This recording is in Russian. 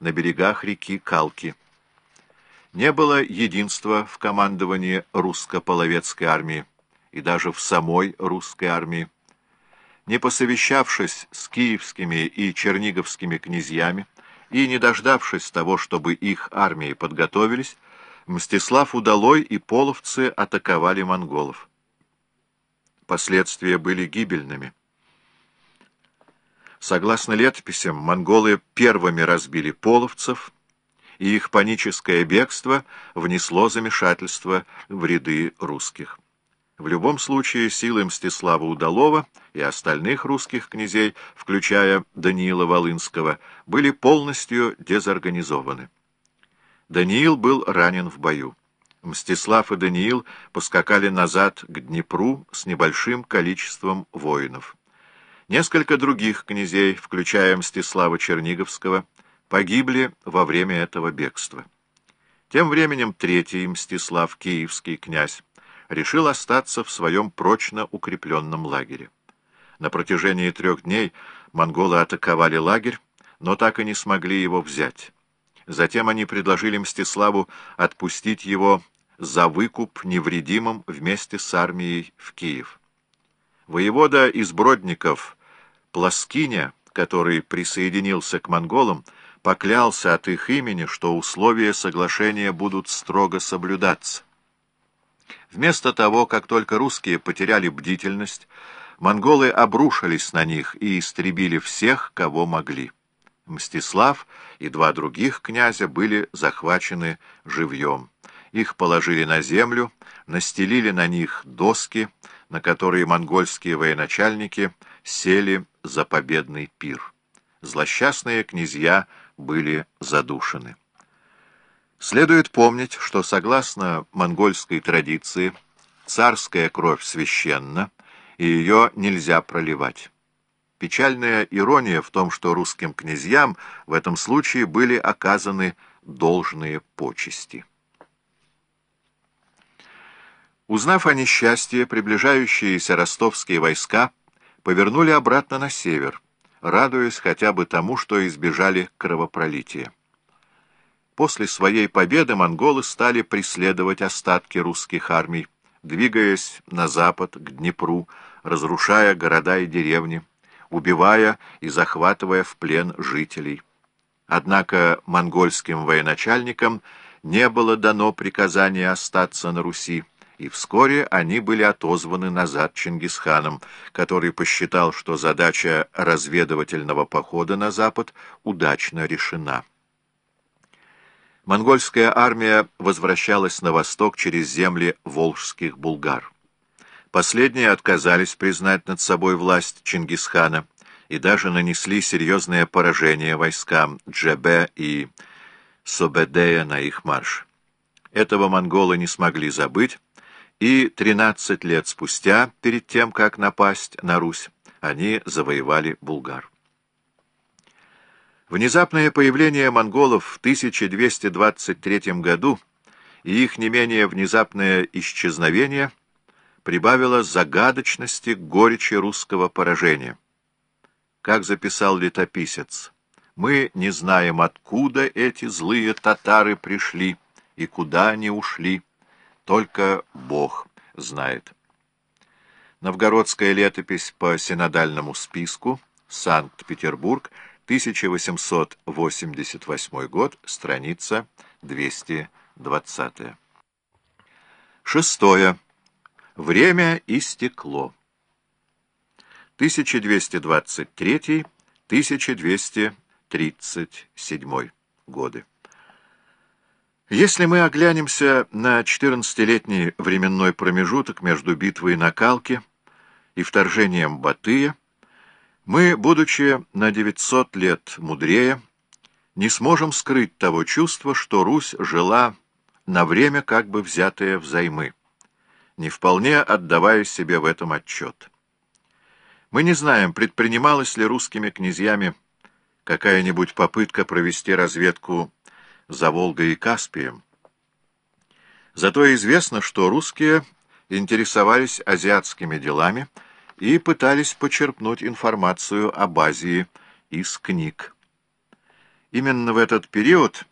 на берегах реки Калки. Не было единства в командовании русско-половецкой армии и даже в самой русской армии. Не посовещавшись с киевскими и черниговскими князьями и не дождавшись того, чтобы их армии подготовились, Мстислав Удалой и половцы атаковали монголов. Последствия были гибельными. Согласно летописям, монголы первыми разбили половцев, и их паническое бегство внесло замешательство в ряды русских. В любом случае силы Мстислава Удалова и остальных русских князей, включая Даниила Волынского, были полностью дезорганизованы. Даниил был ранен в бою. Мстислав и Даниил поскакали назад к Днепру с небольшим количеством воинов. Несколько других князей, включая Мстислава Черниговского, погибли во время этого бегства. Тем временем третий Мстислав, киевский князь, решил остаться в своем прочно укрепленном лагере. На протяжении трех дней монголы атаковали лагерь, но так и не смогли его взять. Затем они предложили Мстиславу отпустить его за выкуп невредимым вместе с армией в Киев. Воевода из Бродников Пласкиня, который присоединился к монголам, поклялся от их имени, что условия соглашения будут строго соблюдаться. Вместо того, как только русские потеряли бдительность, монголы обрушились на них и истребили всех, кого могли. Мстислав и два других князя были захвачены живьем. Их положили на землю, настелили на них доски, на которые монгольские военачальники сели за победный пир. Злосчастные князья были задушены. Следует помнить, что, согласно монгольской традиции, царская кровь священна, и ее нельзя проливать. Печальная ирония в том, что русским князьям в этом случае были оказаны должные почести. Узнав о несчастье, приближающиеся ростовские войска повернули обратно на север, радуясь хотя бы тому, что избежали кровопролития. После своей победы монголы стали преследовать остатки русских армий, двигаясь на запад, к Днепру, разрушая города и деревни, убивая и захватывая в плен жителей. Однако монгольским военачальникам не было дано приказания остаться на Руси, и вскоре они были отозваны назад Чингисханом, который посчитал, что задача разведывательного похода на запад удачно решена. Монгольская армия возвращалась на восток через земли волжских булгар. Последние отказались признать над собой власть Чингисхана и даже нанесли серьезное поражение войскам Джебе и Собедея на их марш. Этого монголы не смогли забыть, и 13 лет спустя, перед тем, как напасть на Русь, они завоевали Булгар. Внезапное появление монголов в 1223 году и их не менее внезапное исчезновение прибавило загадочности горечи русского поражения. Как записал летописец, «Мы не знаем, откуда эти злые татары пришли и куда они ушли» Только Бог знает. Новгородская летопись по синодальному списку, Санкт-Петербург, 1888 год, страница 220. Шестое. Время истекло. 1223-1237 годы. Если мы оглянемся на 14-летний временной промежуток между битвой на Калке и вторжением Батыя, мы, будучи на 900 лет мудрее, не сможем скрыть того чувства, что Русь жила на время как бы взятое взаймы, не вполне отдавая себе в этом отчет. Мы не знаем, предпринималась ли русскими князьями какая-нибудь попытка провести разведку за Волгой и Каспием. Зато известно, что русские интересовались азиатскими делами и пытались почерпнуть информацию об Азии из книг. Именно в этот период